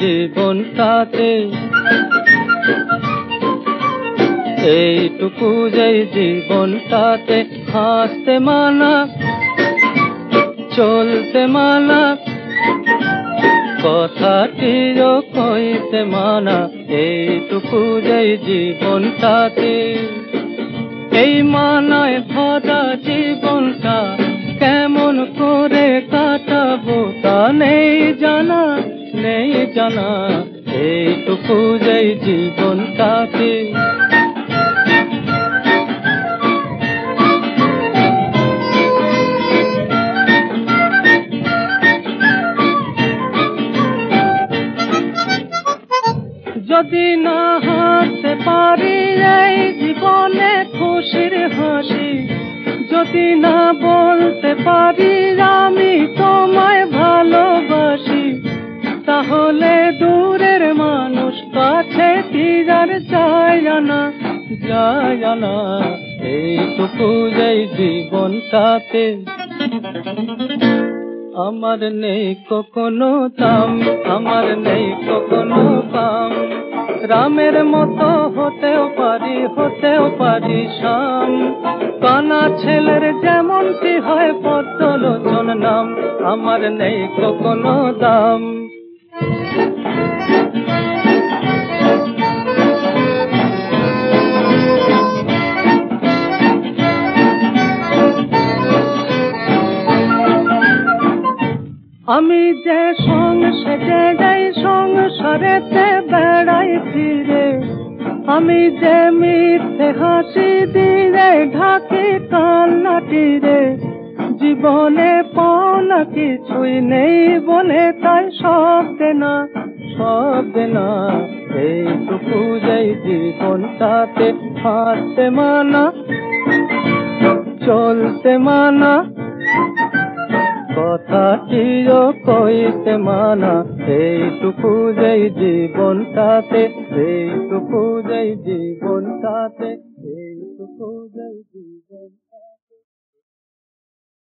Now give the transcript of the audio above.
জীবনটাতে এইটুকু যেই জীবনটাতে হাসতে মানা, চলতে মানা কথাটিও কইতে মানা, এইটুকু যেই জীবনটাতে এই মানায় ভরা জীবনটা কেমন করে কাটাবো তা নেই জানা। নেই জানা, এইটুকু যেই জীবনটাকে যদি না হাসতে পারি এই জীবনে খুশির হাসি, যদি না বলতে পারি আমি তোমায় আর যায় না যায় না। এইটুকু যেই জীবনটাতে। আমার নেই কখনো দাম, আমার নেই কখনো দাম। রামের মতো হতেও পারি হতেও পারি শাম। কানা ছেলের যেমনটি হয় পদ্মলোচন নাম, আমার নেই কখনো দাম। আমি যে সংসারে যাই সংসারেতে বেড়াই ফিরে। আমি যে মিথ্যে হাসি দিলে ঢাকি কান্নাটি রে। জীবনে পাওনা কিছুই নেই বলে তাই সব দেনা সব দেনা। এইটুকু যাই জীবনটাতে হাসতে মানা, চলতে মানা। কথাটিও কইতে মানা এইটুকু যেই জীবনটাতে এইটুকু যেই জীবনটাতে এইটুকু যেই জীবন